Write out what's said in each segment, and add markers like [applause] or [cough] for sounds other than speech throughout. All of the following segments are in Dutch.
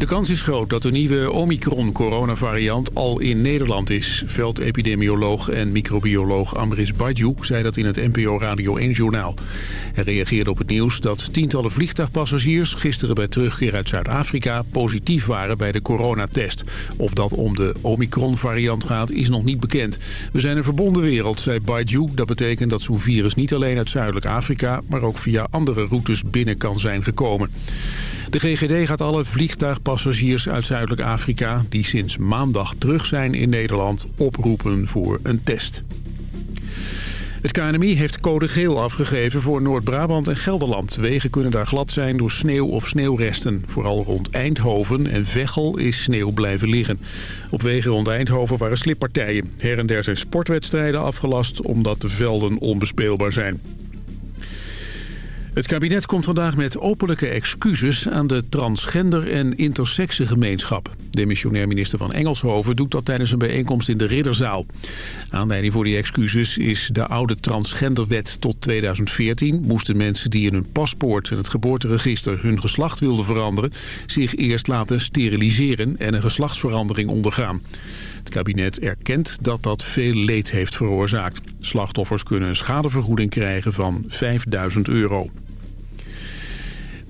De kans is groot dat de nieuwe Omicron-coronavariant al in Nederland is. Veldepidemioloog en microbioloog Amris Badju zei dat in het NPO Radio 1-journaal. Hij reageerde op het nieuws dat tientallen vliegtuigpassagiers... gisteren bij terugkeer uit Zuid-Afrika positief waren bij de coronatest. Of dat om de Omicron-variant gaat, is nog niet bekend. We zijn een verbonden wereld, zei Badju. Dat betekent dat zo'n virus niet alleen uit Zuidelijk Afrika... maar ook via andere routes binnen kan zijn gekomen. De GGD gaat alle vliegtuigpassagiers uit Zuidelijk Afrika... die sinds maandag terug zijn in Nederland oproepen voor een test. Het KNMI heeft code geel afgegeven voor Noord-Brabant en Gelderland. Wegen kunnen daar glad zijn door sneeuw of sneeuwresten. Vooral rond Eindhoven en Veghel is sneeuw blijven liggen. Op wegen rond Eindhoven waren slippartijen. Her en der zijn sportwedstrijden afgelast omdat de velden onbespeelbaar zijn. Het kabinet komt vandaag met openlijke excuses aan de transgender- en intersexengemeenschap. Demissionair minister van Engelshoven doet dat tijdens een bijeenkomst in de Ridderzaal. Aanleiding voor die excuses is de oude transgenderwet tot 2014. Moesten mensen die in hun paspoort en het geboorteregister hun geslacht wilden veranderen... zich eerst laten steriliseren en een geslachtsverandering ondergaan. Het kabinet erkent dat dat veel leed heeft veroorzaakt. Slachtoffers kunnen een schadevergoeding krijgen van 5000 euro.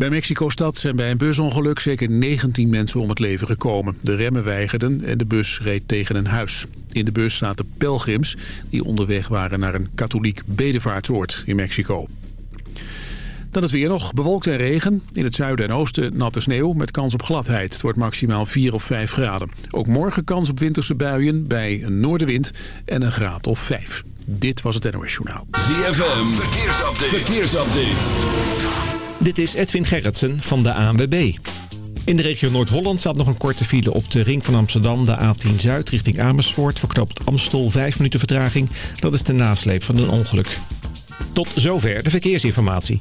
Bij Mexico-stad zijn bij een busongeluk zeker 19 mensen om het leven gekomen. De remmen weigerden en de bus reed tegen een huis. In de bus zaten pelgrims die onderweg waren naar een katholiek bedevaartsoord in Mexico. Dan het weer nog. Bewolkt en regen. In het zuiden en oosten natte sneeuw met kans op gladheid. Het wordt maximaal 4 of 5 graden. Ook morgen kans op winterse buien bij een noordenwind en een graad of 5. Dit was het NOS Journaal. ZFM. Verkeersupdate. Verkeersupdate. Dit is Edwin Gerritsen van de ANWB. In de regio Noord-Holland staat nog een korte file op de ring van Amsterdam, de A10 Zuid, richting Amersfoort. Verknoopt Amstel, 5 minuten vertraging. Dat is de nasleep van een ongeluk. Tot zover de verkeersinformatie.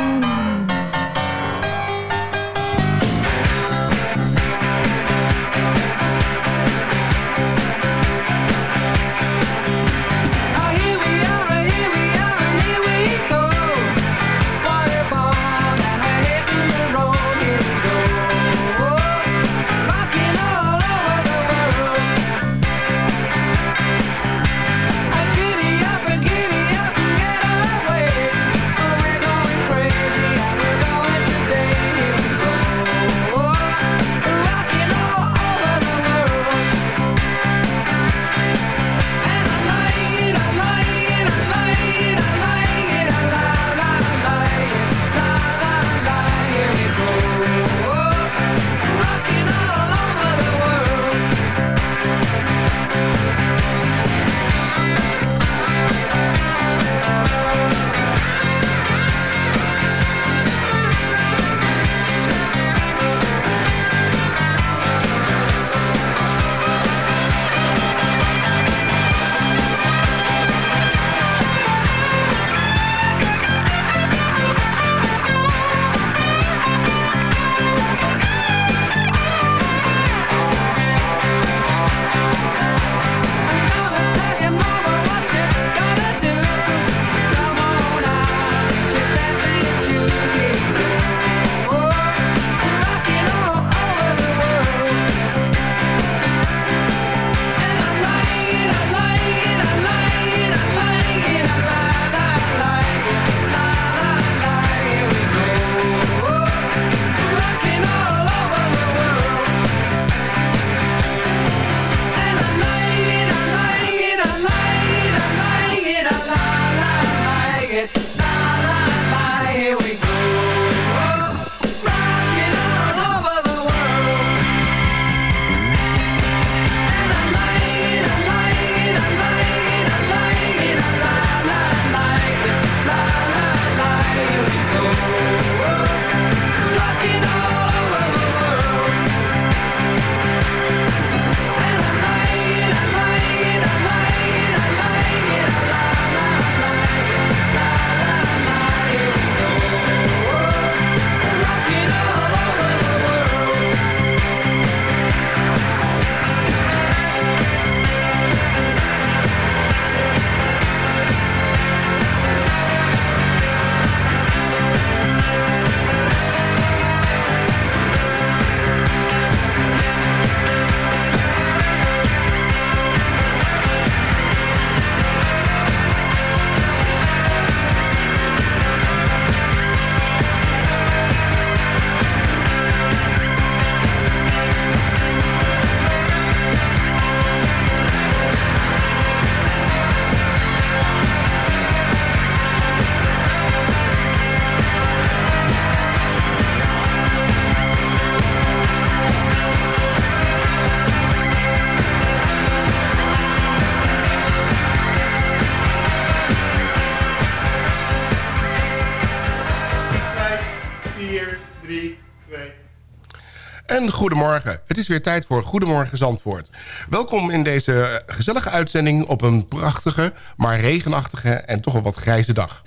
Goedemorgen. Het is weer tijd voor Goedemorgen Zandvoort. Welkom in deze gezellige uitzending op een prachtige, maar regenachtige en toch wel wat grijze dag.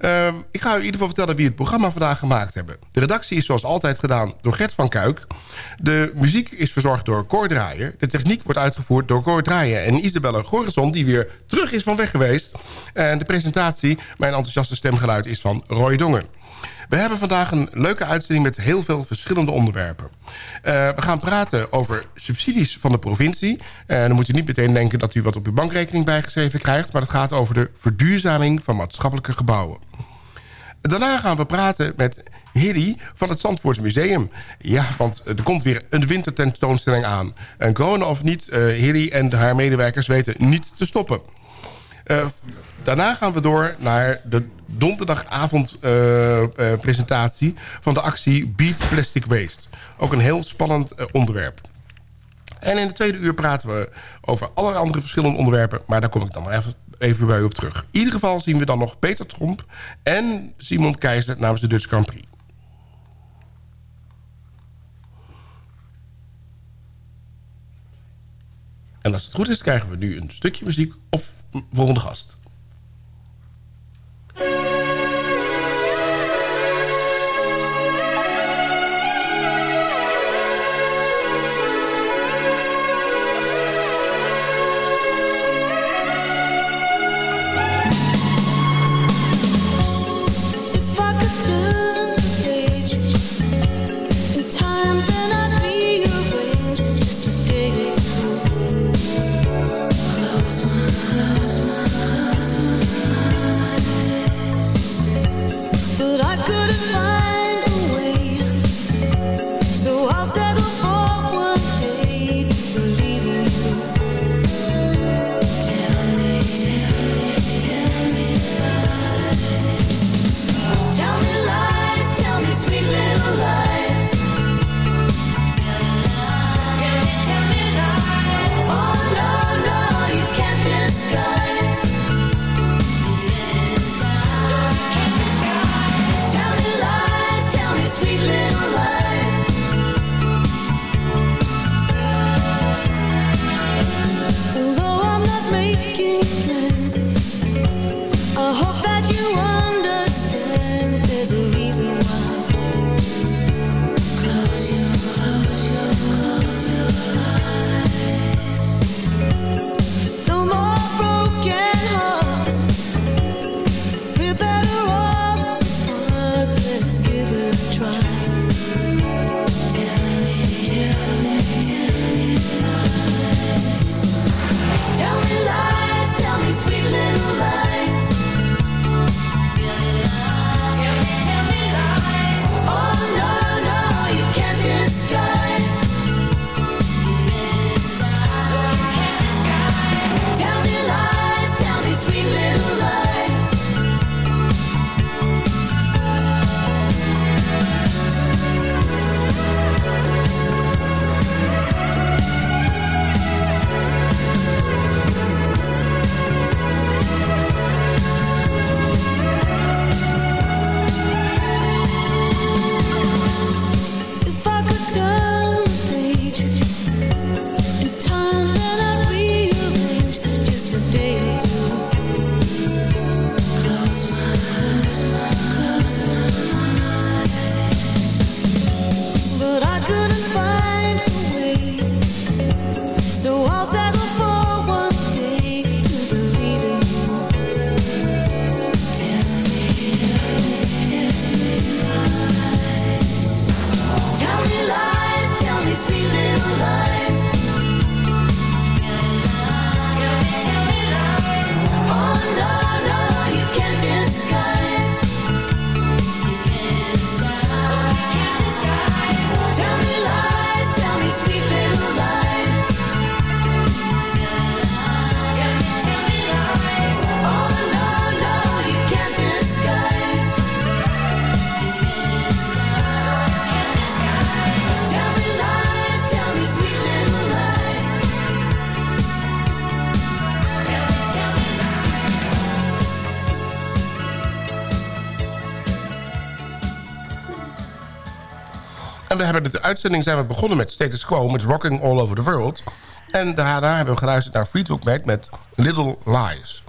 Uh, ik ga u in ieder geval vertellen wie het programma vandaag gemaakt hebben. De redactie is zoals altijd gedaan door Gert van Kuik. De muziek is verzorgd door Cor. De techniek wordt uitgevoerd door Cor en Isabelle Gorison... die weer terug is van weg geweest. En de presentatie, mijn enthousiaste stemgeluid, is van Roy Dongen. We hebben vandaag een leuke uitzending met heel veel verschillende onderwerpen. Uh, we gaan praten over subsidies van de provincie. En uh, dan moet u niet meteen denken dat u wat op uw bankrekening bijgeschreven krijgt... maar het gaat over de verduurzaming van maatschappelijke gebouwen. Daarna gaan we praten met Hilly van het Zandvoorts Museum. Ja, want er komt weer een wintertentoonstelling aan. En corona of niet, Hilly en haar medewerkers weten niet te stoppen. Uh, daarna gaan we door naar de donderdagavond uh, uh, presentatie van de actie Beat Plastic Waste. Ook een heel spannend onderwerp. En in de tweede uur praten we over allerlei andere verschillende onderwerpen... maar daar kom ik dan maar even, even bij u op terug. In ieder geval zien we dan nog Peter Tromp en Simon Keizer namens de Dutch Grand Prix. En als het goed is, krijgen we nu een stukje muziek of volgende gast. En we hebben de uitzending zijn we begonnen met Status Quo... met Rocking All Over the World. En daarna hebben we geluisterd naar Fleetwood Mac met Little Lies.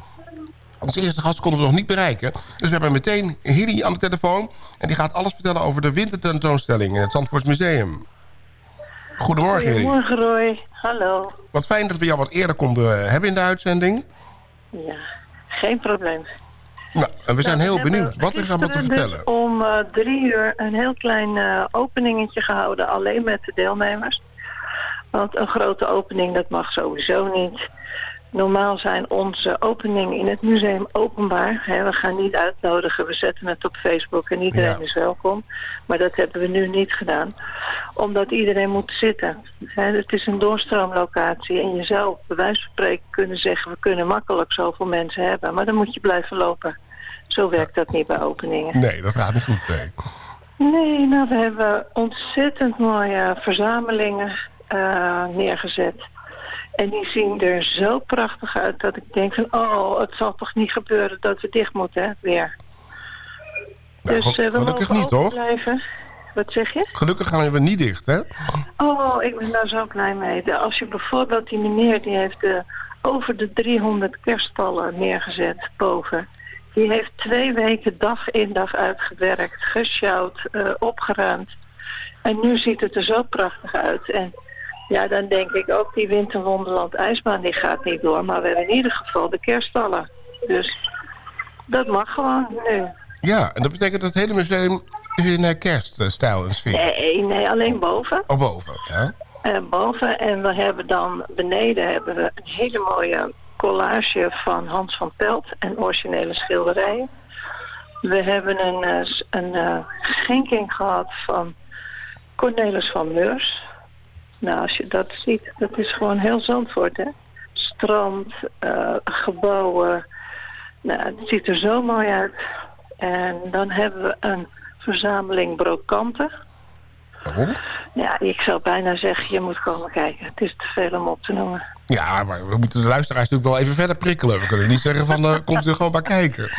Onze eerste gast konden we nog niet bereiken. Dus we hebben meteen Hilly aan de telefoon. En die gaat alles vertellen over de wintertentoonstelling... in het Zandvoorts Museum. Goedemorgen, Hilly. Goedemorgen Roy, hallo. Wat fijn dat we jou wat eerder konden eh, hebben in de uitzending. Ja, geen probleem. Nou, en we zijn Nou, heel benieuwd. Wat is er allemaal te vertellen? Dus om eh, drie uur een heel klein eh, openingetje gehouden, alleen met de deelnemers. Want een grote opening, dat mag sowieso niet. Normaal zijn onze openingen in het museum openbaar. Hè, we gaan niet uitnodigen, we zetten het op Facebook en iedereen Ja. is welkom. Maar dat hebben we nu niet gedaan. Omdat iedereen moet zitten. Hè, het is een doorstroomlocatie en je zou bij wijze van spreken kunnen zeggen... we kunnen makkelijk zoveel mensen hebben, maar dan moet je blijven lopen. Zo werkt dat niet bij openingen. Nee, dat gaat niet goed. Nee. Nee, nou, we hebben ontzettend mooie verzamelingen eh, neergezet. En die zien er zo prachtig uit dat ik denk van... oh, het zal toch niet gebeuren dat we dicht moeten, hè, weer. Nou, dus eh, we gelukkig mogen niet, toch? blijven. Wat zeg je? Gelukkig gaan we niet dicht, hè? Oh, ik ben daar zo blij mee. Als je bijvoorbeeld die meneer, die heeft eh, over de 300 kerststallen neergezet boven. Die heeft twee weken dag in dag uit gewerkt, gesjouwd, eh, opgeruimd. En nu ziet het er zo prachtig uit. En ja, dan denk ik ook die Winterwonderland ijsbaan, die gaat niet door. Maar we hebben in ieder geval de kerststallen. Dus dat mag gewoon nu. Ja, en dat betekent dat het hele museum in eh, kerststijl en sfeer. Nee, nee, alleen boven. Oh, boven, ja. eh, boven. En we hebben dan beneden hebben we een hele mooie collage van Hans van Pelt en originele schilderijen. We hebben een, eh, een eh, schenking gehad van Cornelis van Meurs. Nou, als je dat ziet, dat is gewoon heel Zandvoort, hè. Strand, eh, gebouwen. Nou, het ziet er zo mooi uit. En dan hebben we een verzameling brokanten. Waarom? Ja, ik zou bijna zeggen, je moet komen kijken. Het is te veel om op te noemen. Ja, maar we moeten de luisteraars natuurlijk wel even verder prikkelen. We kunnen niet zeggen van, eh, komt u er gewoon bij kijken.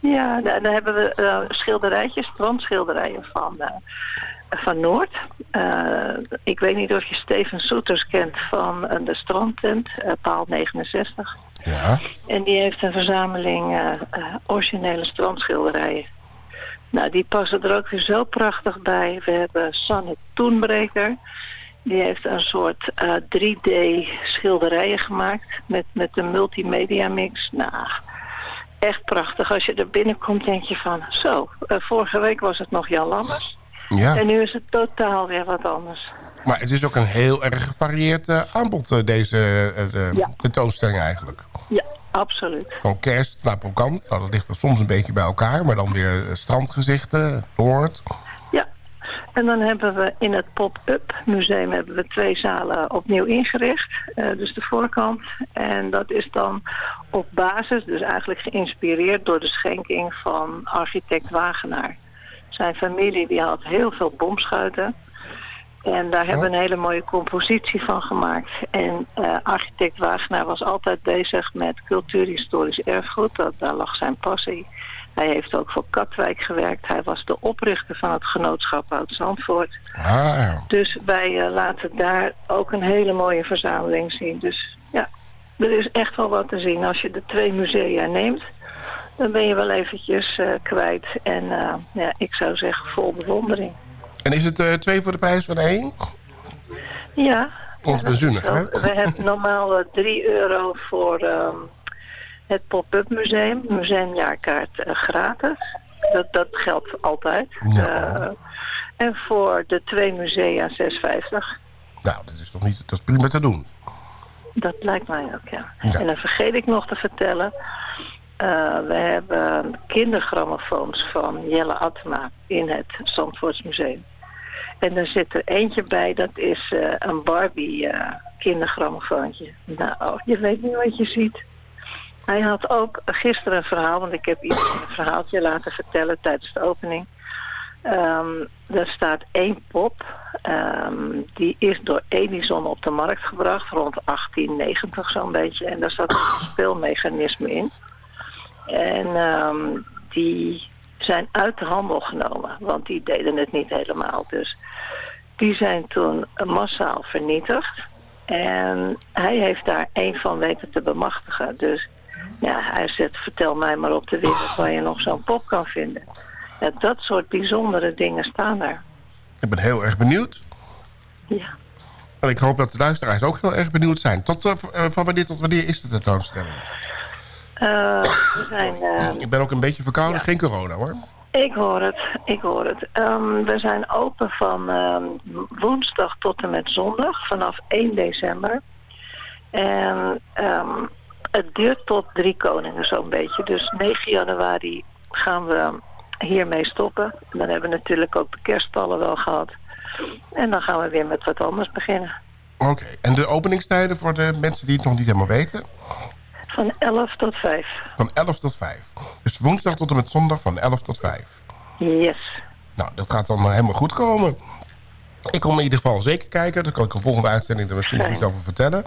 Ja, dan dan hebben we eh, schilderijtjes, strandschilderijen van, van Noord. Eh, ik weet niet of je Steven Soeters kent van eh, de strandtent, eh, paal 69. Ja, En die heeft een verzameling originele strandschilderijen. Nou, die passen er ook weer zo prachtig bij. We hebben Sanne Toenbreker. Die heeft een soort eh, 3D schilderijen gemaakt met, met een multimedia mix. Nou, echt prachtig. Als je er binnenkomt denk je van, zo, vorige week was het nog Jan Lammers. Ja. En nu is het totaal weer wat anders. Maar het is ook een heel erg gevarieerd eh, aanbod, eh, deze eh, de, Ja. tentoonstelling eigenlijk. Ja, absoluut. Van kerst naar Polkant. Nou, dat ligt wel soms een beetje bij elkaar. Maar dan weer strandgezichten, Noord. Ja, en dan hebben we in het pop-up museum hebben we twee zalen opnieuw ingericht. Dus de voorkant. En dat is dan op basis, dus eigenlijk geïnspireerd door de schenking van architect Wagenaar. Zijn familie die had heel veel bomschuiten. En daar hebben we een hele mooie compositie van gemaakt. En eh, architect Wagenaar was altijd bezig met cultuurhistorisch erfgoed. Dat, daar lag zijn passie. Hij heeft ook voor Katwijk gewerkt. Hij was de oprichter van het genootschap Oud-Zandvoort. Ah, Dus wij eh, laten daar ook een hele mooie verzameling zien. Dus ja, er is echt wel wat te zien. Als je de twee musea neemt, dan ben je wel eventjes eh, kwijt. En eh, ja, ik zou zeggen vol bewondering. En is het eh, twee voor de prijs van één? Ja. Onbezuinig, ja, hè? We hebben normaal eh, 3 euro voor ehm, het pop-up museum. Museumjaarkaart gratis. Dat, dat geldt altijd. Ja. En voor de twee musea 6,50. Nou, dat is toch niet... Dat is prima te doen. Dat lijkt mij ook, ja. Ja. En dan vergeet ik nog te vertellen... eh, we hebben kindergrammofoons van Jelle Atma in het Zandvoortsmuseum. En er zit er eentje bij, dat is eh, een Barbie eh kindergrammofoontje. Nou, je weet niet wat je ziet. Hij had ook gisteren een verhaal, want ik heb iemand een verhaaltje laten vertellen tijdens de opening. Ehm, er staat één pop, ehm, die is door Edison op de markt gebracht, rond 1890 zo'n beetje. En daar zat een speelmechanisme in. En ehm, die zijn uit de handel genomen, want die deden het niet helemaal. Dus Die zijn toen massaal vernietigd. En hij heeft daar één van weten te bemachtigen. Dus ja, hij zegt, vertel mij maar op de wereld waar je nog zo'n pop kan vinden. Ja, dat soort bijzondere dingen staan er. Ik ben heel erg benieuwd. Ja. En ik hoop dat de luisteraars ook heel erg benieuwd zijn. Tot, eh, eh, van wanneer tot wanneer is de tentoonstelling? Eh, we zijn, eh, Ik ben ook een beetje verkouden, geen corona hoor. Ik hoor het, ik hoor het. Ehm, we zijn open van ehm, woensdag tot en met zondag, vanaf 1 december. En ehm, het duurt tot drie koningen zo'n beetje. Dus 9 januari gaan we hiermee stoppen. En dan hebben we natuurlijk ook de kerststallen wel gehad. En dan gaan we weer met wat anders beginnen. Oké, en de openingstijden voor de mensen die het nog niet helemaal weten? Van 11 tot 5. Van 11 tot 5. Dus woensdag tot en met zondag van 11 tot 5. Yes. Nou, dat gaat dan helemaal goed komen. Ik kom in ieder geval zeker kijken. Dan kan ik de volgende uitzending er misschien iets over vertellen.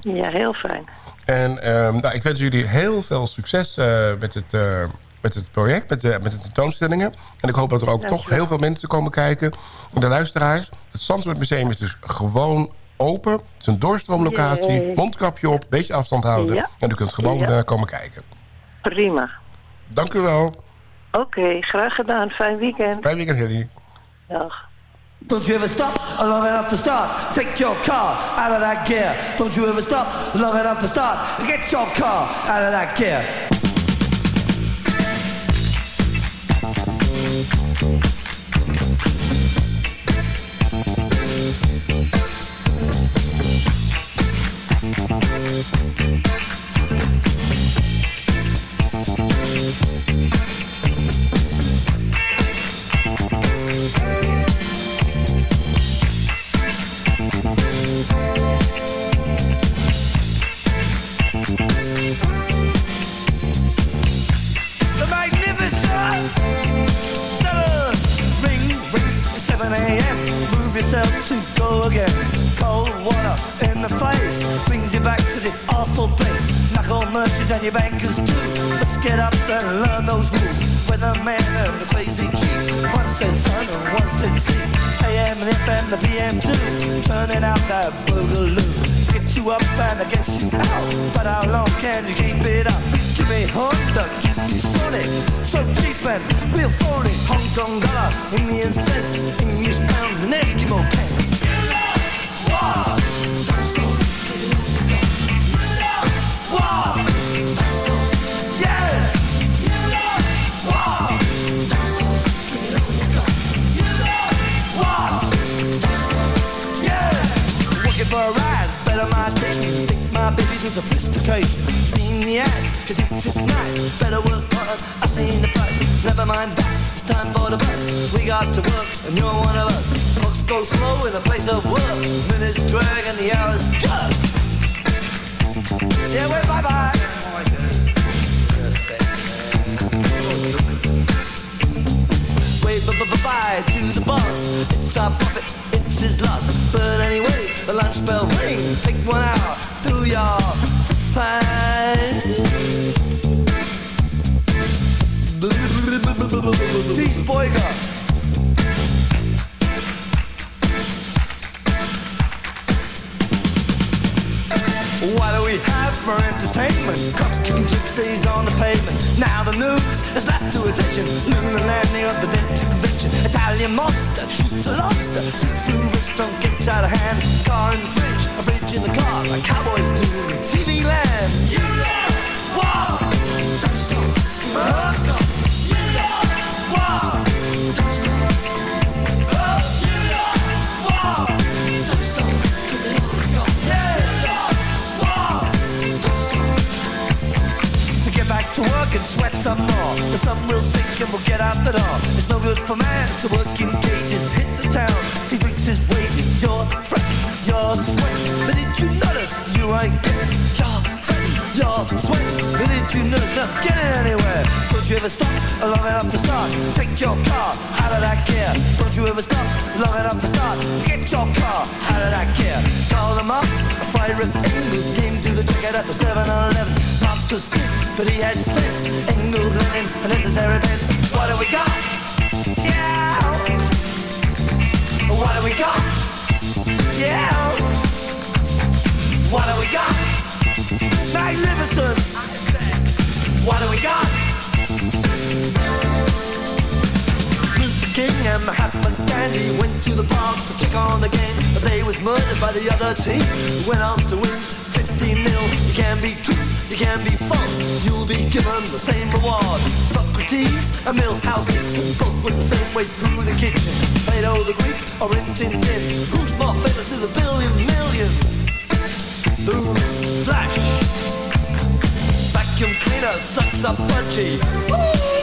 Ja, heel fijn. En ehm, nou, ik wens jullie heel veel succes eh, met, het, eh, met het project, met de, met de tentoonstellingen. En ik hoop dat er ook toch heel veel mensen komen kijken. En de luisteraars. Het Zandvoort Museum is dus gewoon open. Het is een doorstroomlocatie. Mondkapje op, beetje afstand houden. Ja. En u kunt gewoon Ja. eh, komen kijken. Prima. Dank u wel. Oké, graag gedaan. Fijn weekend. Fijn weekend, Hilly. Dag. Don't you ever stop long enough to start? Take your car out of that gear. Don't you ever stop long enough to start? Get your car out of that gear. Yourself to go again. Cold water in the face this awful place. Knuckle merchants and your bankers too. Let's get up and learn those rules. Weatherman and the crazy chief. One says sun and one says sea. AM and FM, the PM too. Turning out that boogaloo. Get you up and I guess you out. But how long can you keep it up? Give me Honda, give me Sonic. So cheap and real phony. Hong Kong dollar, Indian cents, English pounds and Eskimo pence. To sophistication. Seen the ads, cause it's just nice. Better work hard, I've seen the price. Never mind that, it's time for the bus. We got to work, and you're one of us. Clocks go slow in a place of work. Minutes drag and the hours jug. Yeah, wait, bye bye. Wave b- b- bye to the boss. It's our profit, it's his loss. But anyway, the lunch bell ring. Take one out, do your fine. Cheese boyga. What do we have for entertainment? Cops kicking gypsies on the pavement. Now the news is that to attention. Lunar landing of the dentist convention. Italian monster shoots a lobster. Seafood restaurant gets out of hand. Car the fridge, a in the car. Like cowboys do TV land. You know what? You? Don't stop. You? Don't stop. Get back to work and sweat some more. The sun will sink and we'll get out the door. It's no good for man to work you ever stop long enough to start? Take your car out of that gear. Don't you ever stop long enough to start? Get your car out of that gear. Call the Marx, a fire at Engels came to the ticket at the 7-Eleven. Marx was good, but he had sense. Engels, Lenin, a necessary pence. What do we got? Yeah. What do we got? yeah. What do we got? Magnificent. What do we got? King and Mahatma Gandhi went to the park to check on the game, but they was murdered by the other team. Who went on to win 15 nil. You can be true, you can be false. You'll be given the same reward. Socrates and Milhouse Nixon both went the same way through the kitchen. Plato the Greek or Rin Tin Tin. Who's more famous to the billion millions? Who's Flash? Vacuum cleaner sucks up budgie.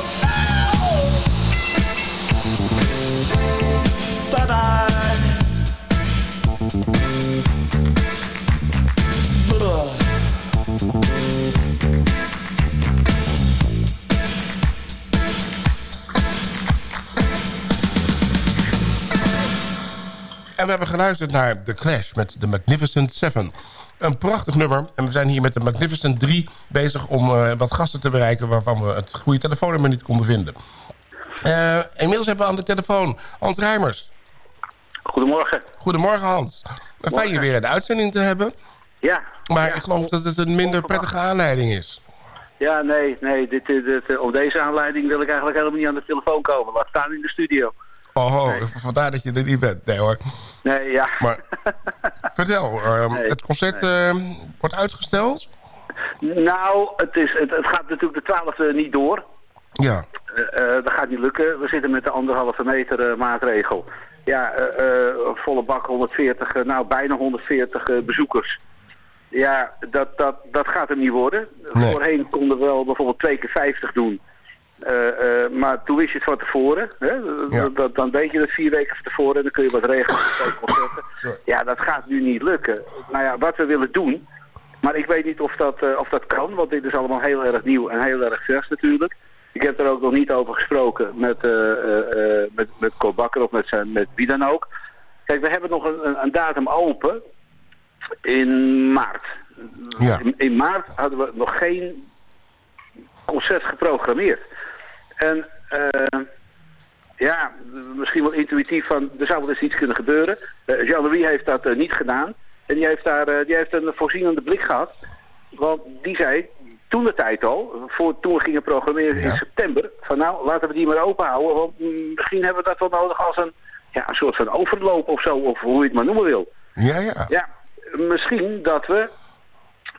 En we hebben geluisterd naar The Clash met The Magnificent Seven. Een prachtig nummer. En we zijn hier met de Magnificent 3 bezig om eh, wat gasten te bereiken... waarvan we het goede telefoonnummer niet konden vinden. Eh, inmiddels hebben we aan de telefoon Hans Rijmers. Goedemorgen. Goedemorgen Hans. Fijn je weer in de uitzending te hebben. Ja. Maar Ja, ik geloof dat het een minder prettige aanleiding is. Ja, nee, nee. Dit, dit, dit, op deze aanleiding wil ik eigenlijk helemaal niet aan de telefoon komen. Laat staan in de studio. Oh, oh, vandaar dat je er niet bent. Nee hoor. Nee, ja. Maar [laughs] vertel, ehm, Nee, het concert ehm, wordt uitgesteld? Nou, het, is, het, het gaat natuurlijk de twaalfde niet door. Ja. Eh, eh, dat gaat niet lukken. We zitten met de anderhalve meter eh, maatregel. Ja, eh, eh, volle bak 140, eh, nou bijna 140 eh, bezoekers. Ja, dat, dat, dat gaat hem niet worden. Nee. Voorheen konden we wel bijvoorbeeld twee keer 50 doen. Maar toen wist je het van tevoren. Hè? Ja. Dat, dan weet je het vier weken van tevoren en dan kun je wat regelen. Ja, dat gaat nu niet lukken. Nou ja, wat we willen doen, maar ik weet niet of dat, of dat kan, want dit is allemaal heel erg nieuw en heel erg vers natuurlijk. Ik heb er ook nog niet over gesproken met, eh eh, eh, met, met Cor Bakker of met, zijn, met wie dan ook. Kijk, we hebben nog een, een, datum open in maart. Ja. In, in maart hadden we nog geen concert geprogrammeerd. En ja, misschien wel intuïtief van, er zou wel eens iets kunnen gebeuren. Eh, Jean-Louis heeft dat niet gedaan. En die heeft, daar, die heeft een voorzienende blik gehad. Want die zei toen de tijd al, voor, toen we gingen programmeren in september, van nou, laten we die maar open houden. Want mm, misschien hebben we dat wel nodig als een, ja, een soort van overloop of zo, of hoe je het maar noemen wil. Ja, ja. Ja, misschien dat we,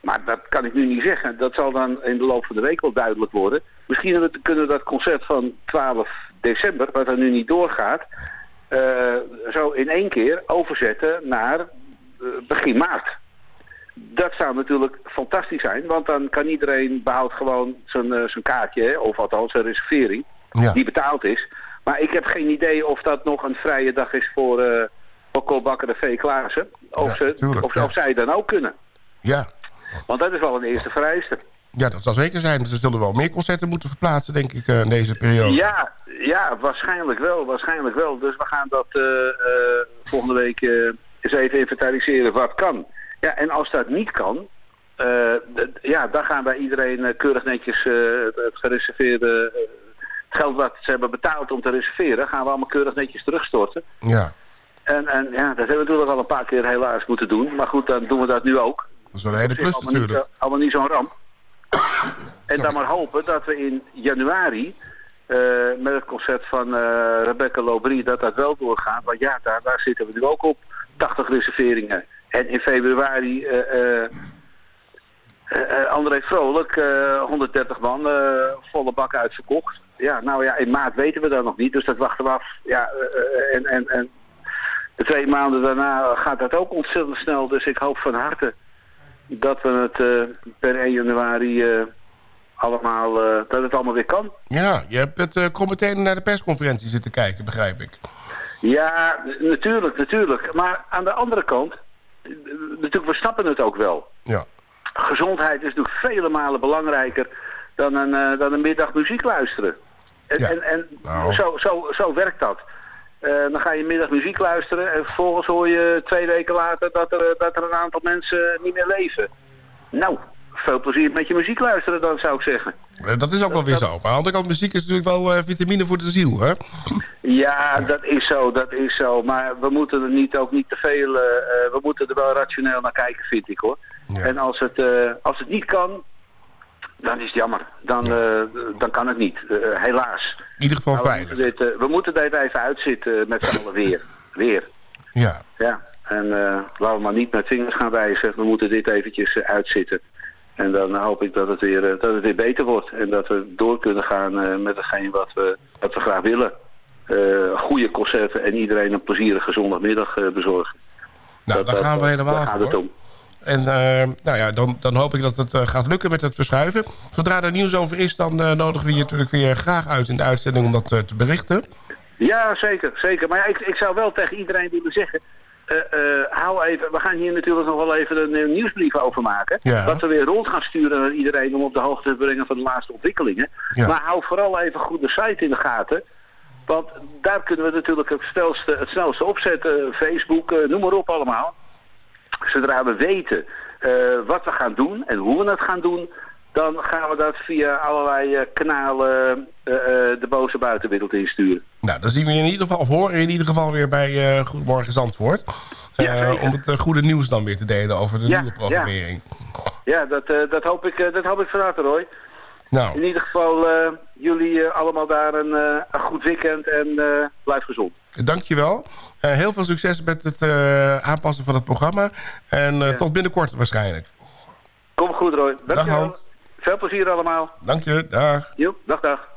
maar dat kan ik nu niet zeggen, dat zal dan in de loop van de week wel duidelijk worden. Misschien kunnen we dat concert van 12 december, wat er nu niet doorgaat, eh, zo in één keer overzetten naar eh, begin maart. Dat zou natuurlijk fantastisch zijn, want dan kan iedereen behoudt gewoon zijn, eh, zijn kaartje, of althans zijn reservering, Ja. die betaald is. Maar ik heb geen idee of dat nog een vrije dag is voor, eh voor Cor Bakker en V. Klaassen. Of, Ja, ze, tuurlijk, of, ja. of zij dan ook kunnen. Ja. Want dat is wel een eerste vereiste. ja, dat zal zeker zijn. Ze zullen wel meer concerten moeten verplaatsen, denk ik, eh, in deze periode. Ja, ja, waarschijnlijk wel, waarschijnlijk wel. Dus we gaan dat eh, eh, volgende week eh, eens even inventariseren wat kan. Ja, en als dat niet kan, eh, ja, dan gaan wij iedereen eh, keurig netjes eh, het, gereserveerde het geld wat ze hebben betaald om te reserveren, gaan we allemaal keurig netjes terugstorten. Ja, En, en ja, dat hebben we natuurlijk al een paar keer helaas moeten doen. Maar goed, dan doen we dat nu ook. dat is wel een hele klus allemaal niet, natuurlijk. zo- allemaal niet zo'n ramp. en dan maar hopen dat we in januari met het concert van Rebecca Lobry dat dat wel doorgaat. Want ja, daar, daar zitten we nu ook op 80 reserveringen. En in februari eh, eh, eh, André Vrolijk, eh, 130 man, volle bak uitverkocht. Ja, nou ja, in maart weten we dat nog niet, dus dat wachten we af. Ja, en, en, en de twee maanden daarna gaat dat ook ontzettend snel. Dus ik hoop van harte dat we het per 1 januari allemaal, dat het allemaal weer kan. Ja, je hebt het, meteen naar de persconferentie zitten kijken, begrijp ik. Ja, natuurlijk, natuurlijk. Maar aan de andere kant, natuurlijk, we snappen het ook wel. Ja. Gezondheid is natuurlijk vele malen belangrijker dan een, eh, dan een middag muziek luisteren. En, Ja. en, en Nou. zo, zo, zo werkt dat. Eh, dan ga je middag muziek luisteren en vervolgens hoor je twee weken later dat er, dat er een aantal mensen niet meer leven. Nou, veel plezier met je muziek luisteren dan, zou ik zeggen. Dat is ook wel weer zo. Maar aan de andere kant, muziek is natuurlijk wel eh, vitamine voor de ziel, hè? Ja, dat is zo, dat is zo. Maar we moeten er niet, ook niet te veel... eh, eh, we moeten er wel rationeel naar kijken, vind ik, hoor. En als het, als het niet kan, dan is het jammer. Dan, dan kan het niet, helaas. In ieder geval Maar we veilig. moeten, dit, we moeten dit even uitzitten met z'n allen weer. Weer. Ja. Ja, en laten we maar niet met vingers gaan wijzen. We moeten dit eventjes uitzitten. En dan hoop ik dat het, weer, eh, dat het weer beter wordt. En dat we door kunnen gaan eh, met hetgeen wat we, wat we graag willen. Eh, goede concerten en iedereen een plezierige zondagmiddag bezorgen. Nou, daar gaan we helemaal daar gaat het voor. om. En eh, nou ja, dan, dan hoop ik dat het gaat lukken met het verschuiven. Zodra er nieuws over is, dan nodigen we je natuurlijk weer graag uit in de uitzending om dat te berichten. Ja, zeker, zeker. Maar ja, ik, ik zou wel tegen iedereen willen zeggen... eh, eh, hou even, we gaan hier natuurlijk nog wel even een, nieuwsbrief over maken. Ja. Wat we weer rond gaan sturen naar iedereen om op de hoogte te brengen van de laatste ontwikkelingen. Ja. Maar hou vooral even goed de site in de gaten. Want daar kunnen we natuurlijk het snelste, het snelste opzetten. Facebook, eh, noem maar op allemaal. Zodra we weten wat we gaan doen en hoe we het gaan doen... dan gaan we dat via allerlei eh, kanalen eh, eh, de boze buitenwereld insturen. Nou, dan zien we je in ieder geval, of horen in ieder geval weer bij Goedemorgen Zandvoort. Om het goede nieuws dan weer te delen over de Ja, nieuwe programmering. Ja, dat, dat, hoop ik, dat hoop ik van harte, Roy. Nou, In ieder geval, jullie allemaal daar een, een goed weekend en blijf gezond. dankjewel. Eh heel veel succes met het aanpassen van het programma. En tot binnenkort waarschijnlijk. Kom goed, Roy. Dag. Hans. Veel plezier allemaal. Dank je, dag. Jo, dag, dag.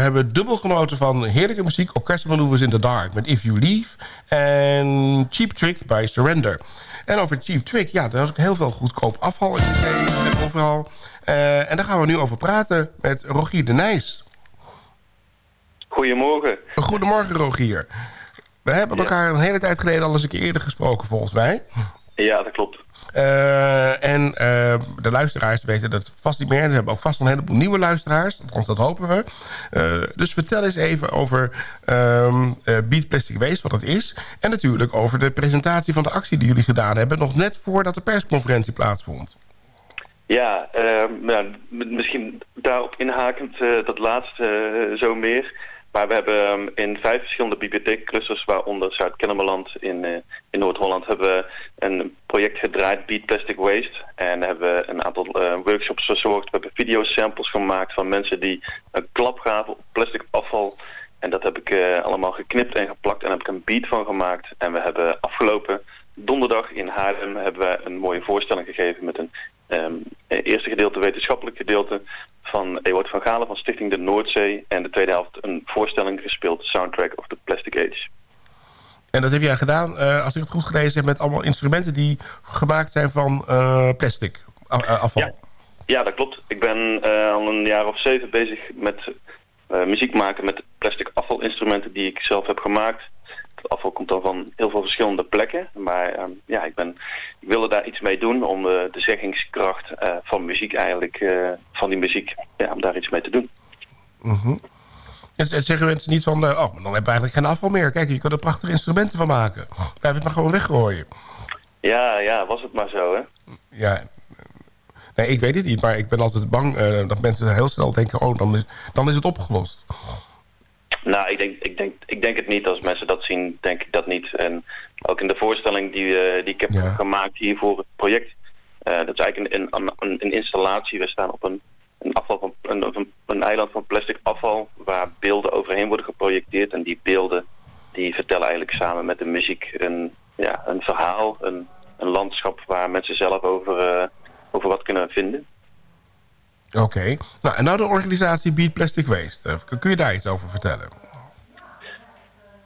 Hebben dubbel genoten van heerlijke muziek... Orchestra Maneuvers in the Dark met If You Leave... en Cheap Trick by Surrender. En over Cheap Trick, ja, er is ook heel veel goedkoop afval in de en overal. Eh, en daar gaan we nu over praten met Rogier de Nijs. Goedemorgen. Goedemorgen, Rogier. We hebben elkaar een hele tijd geleden al eens een keer eerder gesproken, volgens mij. Ja, dat klopt. Eh, en eh, de luisteraars weten dat vast niet meer. We hebben ook vast een heleboel nieuwe luisteraars. Althans, dat hopen we. Eh, dus vertel eens even over ehm, Beat Plastic Waste, wat dat is. En natuurlijk over de presentatie van de actie die jullie gedaan hebben... nog net voordat de persconferentie plaatsvond. Ja, ehm, nou, misschien daarop inhakend dat laatste zo meer... Maar we hebben ehm, in vijf verschillende bibliotheekclusters, waaronder Zuid-Kennemerland in, uh, in Noord-Holland, hebben we een project gedraaid, Beat Plastic Waste. En hebben we een aantal uh, workshops verzorgd. We hebben videosamples gemaakt van mensen die een klap gaven op plastic afval. En dat heb ik uh, allemaal geknipt en geplakt en heb ik een beat van gemaakt. En we hebben afgelopen donderdag in Haarlem hebben we een mooie voorstelling gegeven met een um, eerste gedeelte wetenschappelijk gedeelte van Ewart van Galen van Stichting de Noordzee. En de tweede helft een voorstelling gespeeld, Soundtrack of the Plastic Age. En dat heb jij gedaan, uh, als ik het goed gelezen heb, met allemaal instrumenten die gemaakt zijn van uh, plastic afval. Ja. ja. dat klopt. Ik ben uh, al een jaar of zeven bezig met muziek maken met plastic afvalinstrumenten die ik zelf heb gemaakt. Het afval komt dan van heel veel verschillende plekken. Maar uh, ja, ik, ben, ik wilde daar iets mee doen om uh, de zeggingskracht uh, van muziek eigenlijk, van die muziek, ja, om daar iets mee te doen. -hmm. En zeggen mensen niet van, oh, dan hebben we eigenlijk geen afval meer. Kijk, je kan er prachtige instrumenten van maken. Blijf het maar gewoon weggooien. Ja, ja, was het maar zo, hè? Ja, nee, ik weet het niet, maar ik ben altijd bang dat mensen heel snel denken, oh, dan is, dan is het opgelost. Nou, ik denk, ik, denk, ik denk het niet. Als mensen dat zien, denk ik dat niet. En ook in de voorstelling die, uh, die ik heb ja. gemaakt hier voor het project... Uh, dat is eigenlijk een, een, een, een, installatie. We staan op een, een, afval van, een, een eiland van plastic afval... waar beelden overheen worden geprojecteerd. En die beelden die vertellen eigenlijk samen met de muziek een, ja, een verhaal... Een, een landschap waar mensen zelf over, uh, over wat kunnen vinden. Oké. Okay. Nou, en nou de organisatie Beat Plastic Waste. Kun je daar iets over vertellen?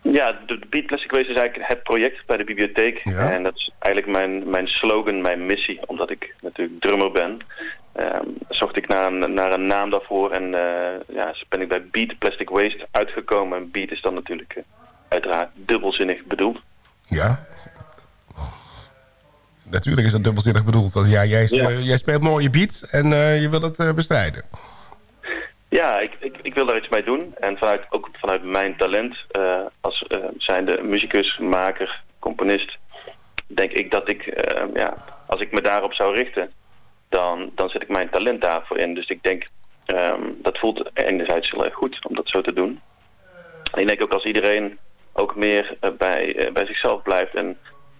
Ja, de Beat Plastic Waste is eigenlijk het project bij de bibliotheek. Ja. En dat is eigenlijk mijn, mijn slogan, mijn missie. Omdat ik natuurlijk drummer ben, um, zocht ik naar een, naar een naam daarvoor. En uh, ja, ben ik bij Beat Plastic Waste uitgekomen. En Beat is dan natuurlijk uh, uiteraard dubbelzinnig bedoeld. Ja, natuurlijk is dat dubbelzinnig bedoeld. Want ja, jij, ja. Uh, jij speelt mooie beats en uh, je wil het uh, bestrijden. Ja, ik, ik, ik, wil daar iets mee doen. En vanuit, ook vanuit mijn talent als zijnde muzikus, maker, componist... denk ik dat ik, ja, als ik me daarop zou richten... dan, dan zet ik mijn talent daarvoor in. Dus ik denk, um, dat voelt enerzijds heel erg goed om dat zo te doen. En ik denk ook als iedereen ook meer bij, bij zichzelf blijft... en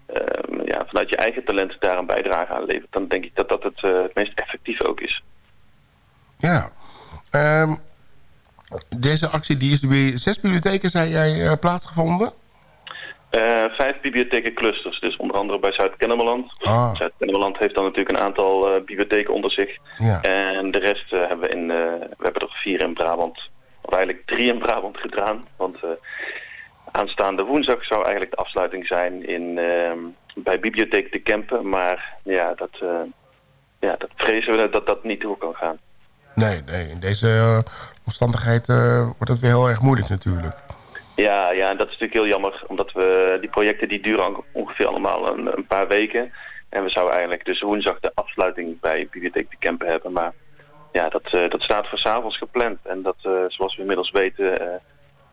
uh, ja, vanuit je eigen talent daar een bijdrage aan levert... dan denk ik dat dat het, uh, het meest effectief ook is. Ja. Um, deze actie die is bij zes bibliotheken, zei jij, uh, plaatsgevonden? vijf bibliothekenclusters, dus onder andere bij Zuid-Kennemerland. Ah. Zuid-Kennemerland heeft dan natuurlijk een aantal bibliotheken onder zich. Ja. En de rest hebben we in, we hebben er vier in Brabant, of eigenlijk drie in Brabant gedaan. Want aanstaande woensdag zou eigenlijk de afsluiting zijn in, uh, bij Bibliotheek de Kempen. Maar ja, dat, uh, ja, dat vrezen we dat dat niet door kan gaan. Nee, nee in deze uh, omstandigheid eh, wordt het weer heel erg moeilijk natuurlijk. Ja, ja, en dat is natuurlijk heel jammer. Omdat we die projecten die duren ongeveer allemaal een, een paar weken. En we zouden eigenlijk dus woensdag de afsluiting bij Bibliotheek de Kempen hebben. Maar ja, dat, dat staat voor s'avonds gepland. En dat, zoals we inmiddels weten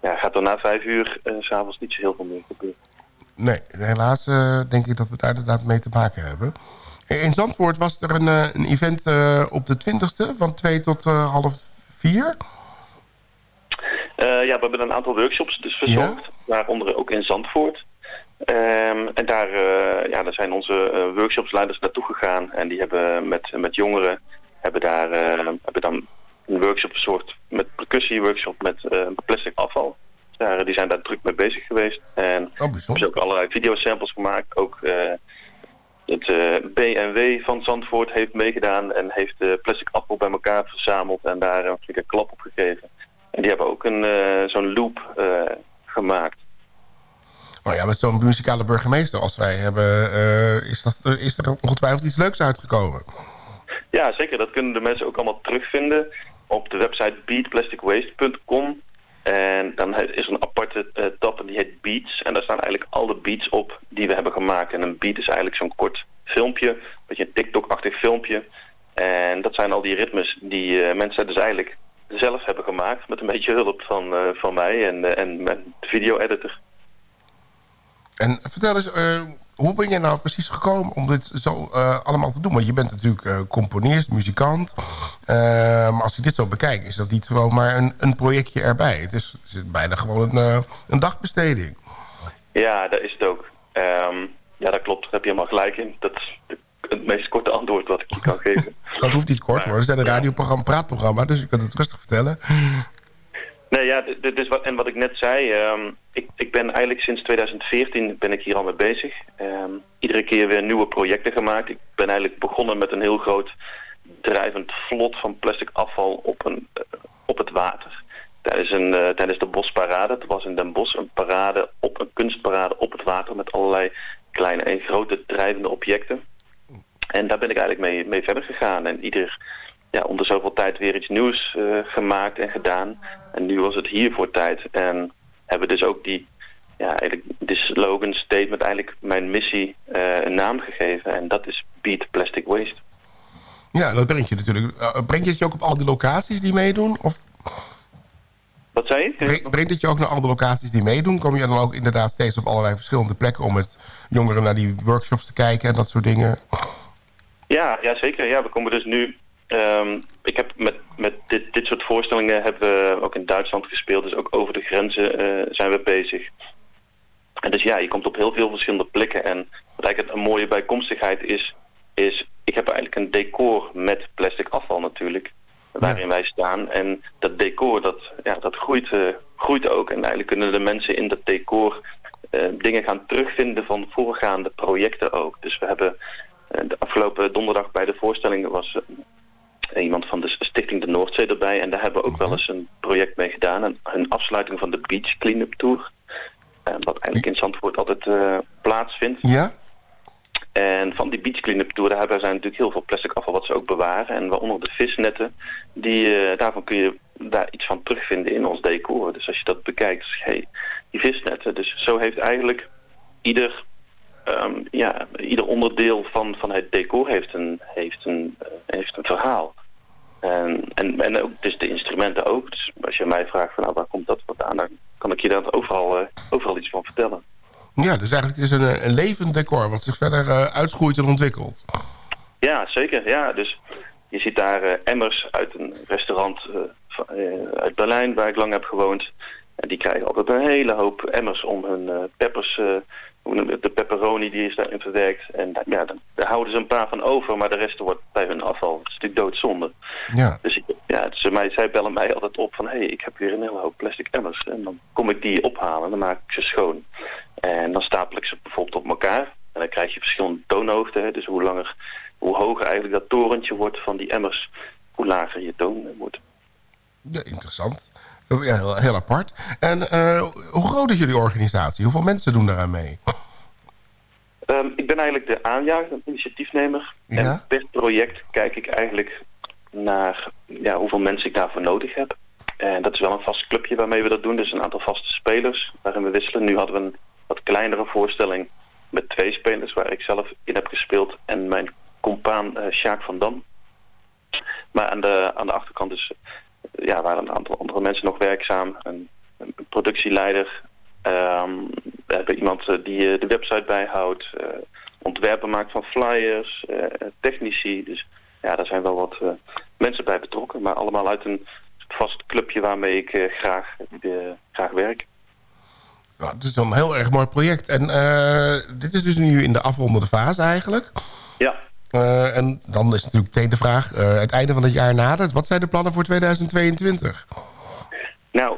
ja, gaat er na vijf uur uh, s'avonds niet zo heel veel meer gebeuren. Nee, helaas uh, denk ik dat we daar inderdaad mee te maken hebben. In Zandvoort was er een, een event op de 20e van 2 tot half 4. ja, we hebben een aantal workshops dus verzorgd. Ja? Waaronder ook in Zandvoort. Um, en daar, ja, daar zijn onze workshopsleiders naartoe gegaan. En die hebben met, met jongeren hebben daar, hebben dan een workshop, een soort met percussieworkshop met uh, plastic afval. Daar, die zijn daar druk mee bezig geweest. En oh, hebben ook allerlei videosamples gemaakt. Ook uh, het BMW van Zandvoort heeft meegedaan en heeft de plastic afval bij elkaar verzameld en daar een flinke klap op gegeven. En die hebben ook een eh, zo'n loop eh, gemaakt. Nou ja, met zo'n muzikale burgemeester als wij hebben... eh, is, dat, eh, is er ongetwijfeld iets leuks uitgekomen. Ja, zeker. Dat kunnen de mensen ook allemaal terugvinden op de website beatplasticwaste.com. En dan is er een aparte eh, tab en die heet Beats. En daar staan eigenlijk alle beats op die we hebben gemaakt. En een beat is eigenlijk zo'n kort filmpje, een beetje een TikTok-achtig filmpje. En dat zijn al die ritmes die eh, mensen dus eigenlijk zelf hebben gemaakt. Met een beetje hulp van, eh, van mij en, en mijn video-editor. En vertel eens, hoe ben je nou precies gekomen om dit zo eh, allemaal te doen? Want je bent natuurlijk eh, componist, muzikant. Eh, maar als ik dit zo bekijk, is dat niet gewoon maar een, een projectje erbij. Het is, het is bijna gewoon een, een dagbesteding. Ja, dat is het ook. Ehm, ja, dat klopt. Daar heb je helemaal gelijk in. Dat is het meest korte antwoord wat ik je kan [laughs] geven. Dat hoeft niet kort hoor. Het is een radioprogramma, praatprogramma, dus je kunt het rustig vertellen. Nee, ja, dit, is wat, en wat ik net zei, ehm, ik, ik ben eigenlijk sinds 2014 ben ik hier al mee bezig. Ehm, iedere keer weer nieuwe projecten gemaakt. Ik ben eigenlijk begonnen met een heel groot drijvend vlot van plastic afval op, een, eh, op het water. Tijdens, een, eh, tijdens de bosparade, het was in Den Bosch een parade op een kunstparade op het water met allerlei kleine en grote drijvende objecten. En daar ben ik eigenlijk mee, mee verder gegaan. En ieder, ja, onder zoveel tijd weer iets nieuws eh, gemaakt en gedaan. En nu was het hiervoor tijd. En hebben dus ook die, ja, eigenlijk de slogan, statement, eigenlijk mijn missie eh, een naam gegeven. En dat is Beat Plastic Waste. Ja, dat brengt je natuurlijk. eh, brengt het je ook op al die locaties die meedoen? Of Wat zei je? bre- brengt het je ook naar al de locaties die meedoen? Kom je dan ook inderdaad steeds op allerlei verschillende plekken... om met jongeren naar die workshops te kijken en dat soort dingen? Ja, ja zeker. Ja, we komen dus nu... ehm, ik heb met, met dit, dit soort voorstellingen hebben we ook in Duitsland gespeeld. Dus ook over de grenzen eh, zijn we bezig. En dus ja, je komt op heel veel verschillende plekken. En wat eigenlijk een mooie bijkomstigheid is... is ik heb eigenlijk een decor met plastic afval natuurlijk. Waarin wij staan. En dat decor, dat, ja, dat groeit, eh, groeit ook. En eigenlijk kunnen de mensen in dat decor eh, dingen gaan terugvinden van voorgaande projecten ook. Dus we hebben de afgelopen donderdag bij de voorstelling was iemand van de Stichting de Noordzee erbij. En daar hebben we ook wel eens een project mee gedaan. Een, een afsluiting van de Beach Cleanup Tour. Eh, wat eigenlijk in Zandvoort altijd eh, plaatsvindt. Ja? En van die Beach Cleanup Tour, daar hebben zij natuurlijk heel veel plastic afval wat ze ook bewaren. En waaronder de visnetten, die, eh, daarvan kun je daar iets van terugvinden in ons decor. Dus als je dat bekijkt, je, hey, die visnetten. Dus zo heeft eigenlijk ieder Ehm, ja, ieder onderdeel van, van het decor heeft een, heeft een, heeft een verhaal. En, en, en ook, dus de instrumenten ook. Dus als je mij vraagt van nou, waar komt dat vandaan, dan kan ik je daar overal, eh, overal iets van vertellen. Ja, dus eigenlijk het is een, een levend decor... wat zich verder eh, uitgroeit en ontwikkelt. Ja, zeker. Ja, dus je ziet daar eh, emmers uit een restaurant uit Berlijn, waar ik lang heb gewoond. En die krijgen altijd een hele hoop emmers om hun eh, peppers, eh, het, de pepperoni die is daarin verwerkt. En da- ja, dan, daar houden ze een paar van over, maar de rest wordt bij hun afval. Dat is natuurlijk doodzonde. Ja. Dus ja, ze, mij, zij bellen mij altijd op van, hé, hey, ik heb weer een hele hoop plastic emmers. En dan kom ik die ophalen en dan maak ik ze schoon. En dan stapel ik ze bijvoorbeeld op elkaar. En dan krijg je verschillende toonhoogten. Dus hoe langer, hoe hoger eigenlijk dat torentje wordt van die emmers, hoe lager je toon wordt. Ja, interessant. Ja, heel, apart. En eh, hoe groot is jullie organisatie? Hoeveel mensen doen daaraan mee? Ehm, ik ben eigenlijk de aanjager, de initiatiefnemer. Ja? En per project kijk ik eigenlijk naar ja, hoeveel mensen ik daarvoor nodig heb. En dat is wel een vast clubje waarmee we dat doen. Dus een aantal vaste spelers waarin we wisselen. Nu hadden we een wat kleinere voorstelling met twee spelers waar ik zelf in heb gespeeld. En mijn compaan eh Sjaak van Dam. Maar aan de, aan de achterkant dus, eh, ja, waren een aantal andere mensen nog werkzaam. Een, een productieleider. Ehm, we hebben iemand eh, die eh, de website bijhoudt. eh, ontwerpen maakt van flyers. technici. Dus ja, daar zijn wel wat mensen bij betrokken. Maar allemaal uit een vast clubje waarmee ik graag, graag werk. Nou, het is een heel erg mooi project. En dit is dus nu in de afrondende fase eigenlijk. Ja. Eh, en dan is natuurlijk meteen de vraag... eh, het einde van het jaar nadert. Wat zijn de plannen voor 2022? Nou,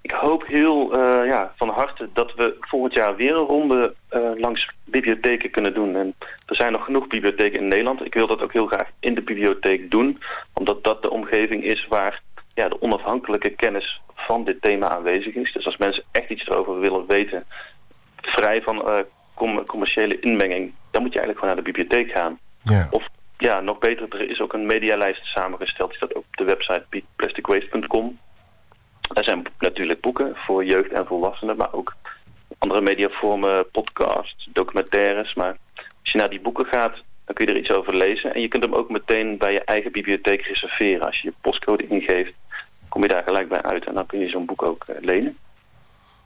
ik hoop heel eh, ja, van harte dat we volgend jaar weer een ronde langs bibliotheken kunnen doen. En er zijn nog genoeg bibliotheken in Nederland. Ik wil dat ook heel graag in de bibliotheek doen. Omdat dat de omgeving is waar ja, de onafhankelijke kennis van dit thema aanwezig is. Dus als mensen echt iets erover willen weten, vrij van com- commerciële inmenging, dan moet je eigenlijk gewoon naar de bibliotheek gaan. Ja. Of ja, nog beter, er is ook een medialijst samengesteld. Die staat op de website beatplasticwaste.com. Daar zijn natuurlijk boeken voor jeugd en volwassenen, maar ook andere mediavormen, podcasts, documentaires. Maar als je naar die boeken gaat, dan kun je er iets over lezen. En je kunt hem ook meteen bij je eigen bibliotheek reserveren. Als je je postcode ingeeft, kom je daar gelijk bij uit. En dan kun je zo'n boek ook eh, lenen.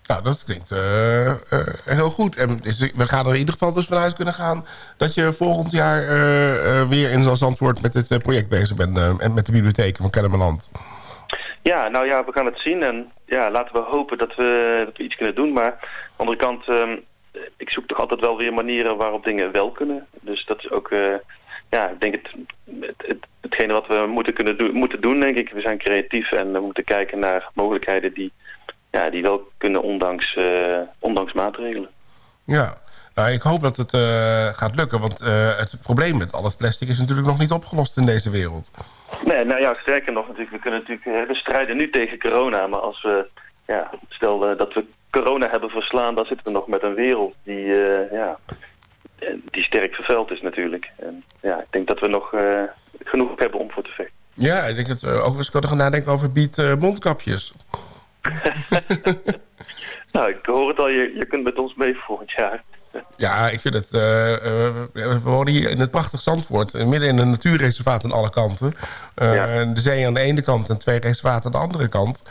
Nou, dat klinkt eh, eh, heel goed. En dus we gaan er in ieder geval dus vanuit kunnen gaan... dat je volgend jaar eh, weer in Zandvoort met eh, project bezig bent... en met de bibliotheken van Kennemerland. Ja, nou ja, we gaan het zien. En ja, laten we hopen dat we, dat we iets kunnen doen. Maar aan de andere kant, ehm, ik zoek toch altijd wel weer manieren waarop dingen wel kunnen. Dus dat is ook, ja, ik denk het, het, het, hetgene wat we moeten, kunnen doen, moeten doen, denk ik. We zijn creatief en we moeten kijken naar mogelijkheden die, ja, die wel kunnen ondanks, eh, ondanks maatregelen. Ja, nou, ik hoop dat het eh, gaat lukken. Want eh, het probleem met al het plastic is natuurlijk nog niet opgelost in deze wereld. Nee, nou ja, sterker nog natuurlijk, we kunnen natuurlijk, we strijden nu tegen corona, maar als we, ja, stel dat we corona hebben verslaan, dan zitten we nog met een wereld die, ja, die sterk vervuild is natuurlijk. En ja, ik denk dat we nog genoeg hebben om voor te vechten. Ja, ik denk dat we ook eens kunnen gaan nadenken over bied mondkapjes. [laughs] Nou, ik hoor het al, je, je kunt met ons mee volgend jaar. Ja, ik vind het... eh, eh, we wonen hier in het prachtig Zandvoort. eh, Midden in een natuurreservaat aan alle kanten. De zee aan de ene kant en twee reservaten aan de andere kant.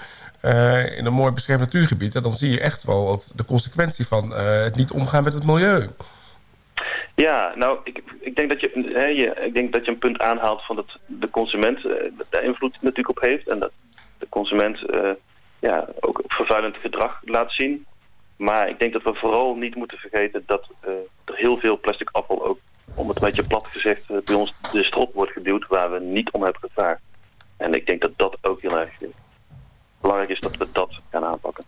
In een mooi beschermd natuurgebied. En dan zie je echt wel wat de consequentie van het niet omgaan met het milieu. Ja, nou, ik, ik, denk dat je, hè, je, ik denk dat je een punt aanhaalt van dat de consument daar invloed natuurlijk op heeft. En dat de consument ja, ook vervuilend gedrag laat zien. Maar ik denk dat we vooral niet moeten vergeten dat eh, er heel veel plastic afval ook, om het een beetje plat gezegd, eh, bij ons de strop wordt geduwd waar we niet om hebben gevraagd. En ik denk dat dat ook heel erg eh, belangrijk is dat we dat gaan aanpakken.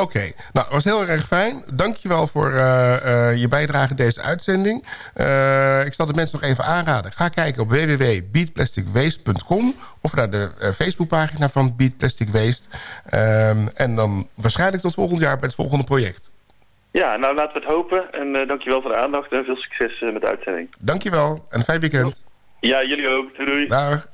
Oké, nou, het was heel erg fijn. Dankjewel voor eh, eh, je bijdrage in deze uitzending. Eh, ik zal de mensen nog even aanraden. Ga kijken op www.beatplasticwaste.com of naar de Facebookpagina van Beat Plastic Waste. Ehm, en dan waarschijnlijk tot volgend jaar bij het volgende project. Ja, nou laten we het hopen. En eh, dankjewel voor de aandacht en veel succes met de uitzending. Dankjewel en een fijn weekend. Ja, jullie ook. Doei doei. Dag.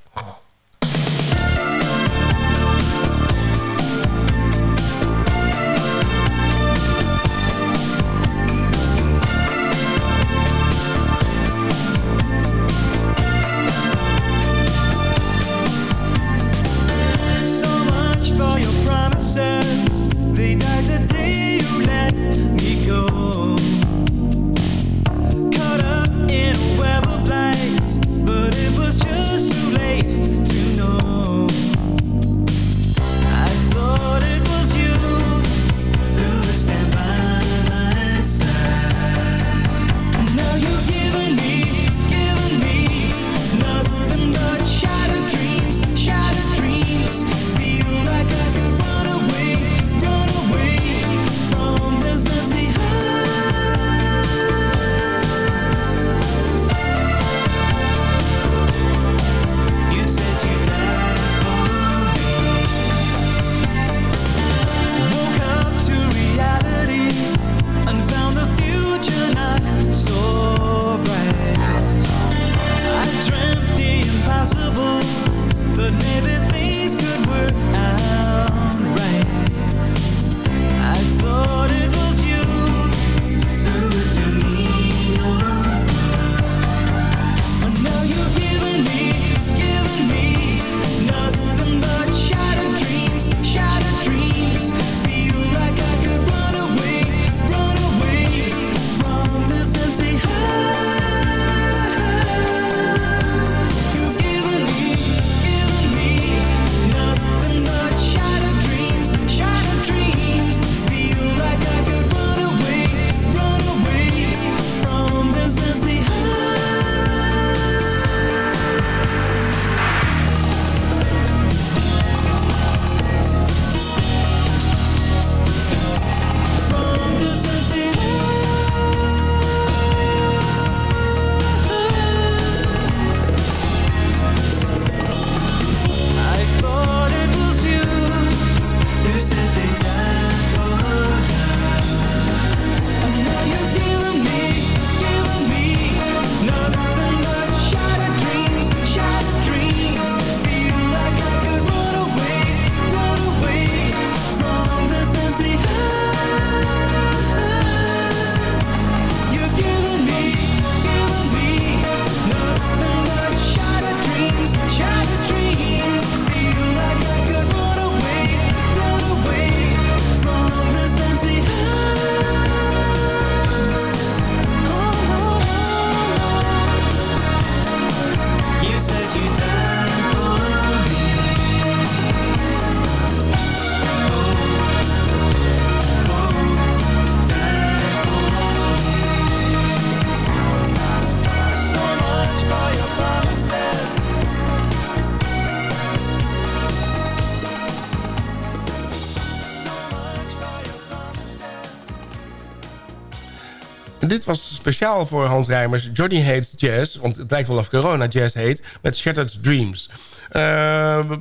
Dit was speciaal voor Hans Rijmers. Johnny Hates Jazz, want het lijkt wel of corona jazz heet... met Shattered Dreams. Uh,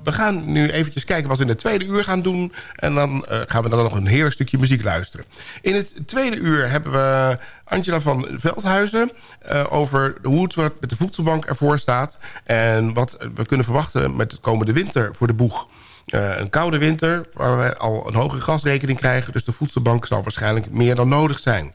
we gaan nu eventjes kijken wat we in het tweede uur gaan doen. En dan uh, gaan we dan nog een heerlijk stukje muziek luisteren. In het tweede uur hebben we Angela van Veldhuizen... Uh, over hoe het met de voedselbank ervoor staat... en wat we kunnen verwachten met de komende winter voor de boeg. Een koude winter waar we al een hogere gasrekening krijgen... dus de voedselbank zal waarschijnlijk meer dan nodig zijn.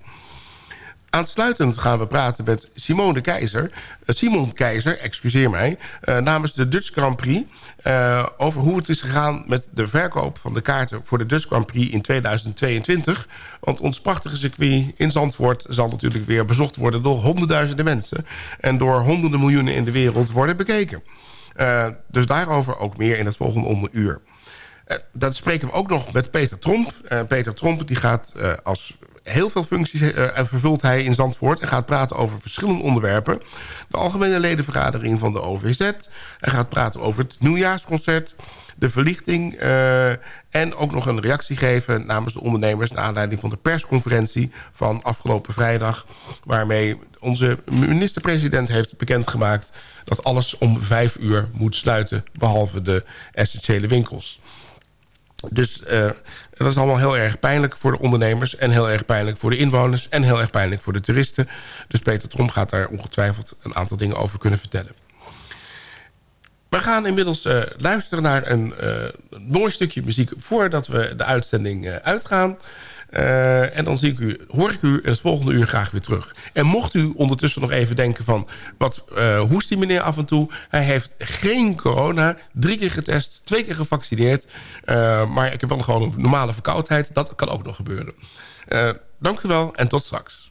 Aansluitend gaan we praten met Simone de Keizer, Simon Keizer, excuseer mij... Uh, namens de Dutch Grand Prix... Uh, over hoe het is gegaan met de verkoop van de kaarten... voor de Dutch Grand Prix in 2022. Want ons prachtige circuit in Zandvoort... zal natuurlijk weer bezocht worden door honderdduizenden mensen... en door honderden miljoenen in de wereld worden bekeken. Dus daarover ook meer in het volgende onderuur. Uh, dat spreken we ook nog met Peter Tromp. Peter Tromp die gaat als heel veel functies vervult hij in Zandvoort... en gaat praten over verschillende onderwerpen. De algemene ledenvergadering van de OVZ. Hij gaat praten over het nieuwjaarsconcert de verlichting... Uh, en ook nog een reactie geven namens de ondernemers... naar aanleiding van de persconferentie van afgelopen vrijdag... waarmee onze minister-president heeft bekendgemaakt... dat alles om vijf uur moet sluiten... behalve de essentiële winkels. Dus dat is allemaal heel erg pijnlijk voor de ondernemers... en heel erg pijnlijk voor de inwoners... en heel erg pijnlijk voor de toeristen. Dus Peter Trom gaat daar ongetwijfeld een aantal dingen over kunnen vertellen. We gaan inmiddels uh, luisteren naar een uh, mooi stukje muziek... voordat we de uitzending uh, uitgaan. En dan zie ik u, hoor ik u het volgende uur graag weer terug. En mocht u ondertussen nog even denken van... wat hoest die meneer af en toe? Hij heeft geen corona, drie keer getest, twee keer gevaccineerd. maar ik heb wel gewoon een normale verkoudheid. Dat kan ook nog gebeuren. dank u wel en tot straks.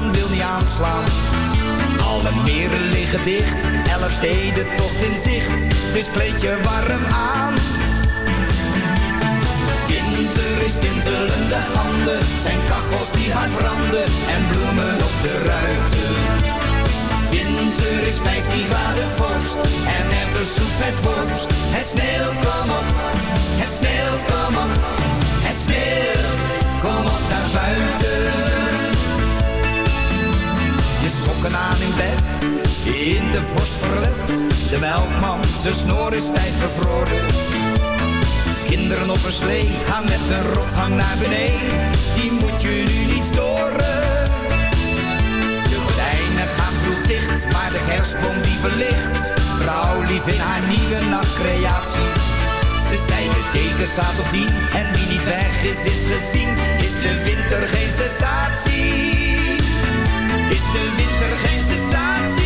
buurman wil niet aanslaan. Alle meren liggen dicht, elf steden tocht in zicht. Dus kleed je warm aan. Winter is tintelende handen, zijn kachels die hard branden en bloemen op de ruiten. Winter is 15 graden vorst en erwtensoep met worst. Het sneeuwt, kom op, het sneeuwt, kom op, het sneeuwt, kom op naar buiten. Je sokken aan in bed, in de vorst verlet. De melkman, zijn snor is stijf bevroren. Kinderen op een slee gaan met een rothang naar beneden. Die moet je nu niet storen. De gordijnen gaan vroeg dicht, maar de kerstboom die verlicht. Vrouw lief in haar nieuwe nachtcreatie. Ze zei de teken staat op 10 en wie niet weg is, is gezien. Is de winter geen sensatie? Is de winter geen sensatie?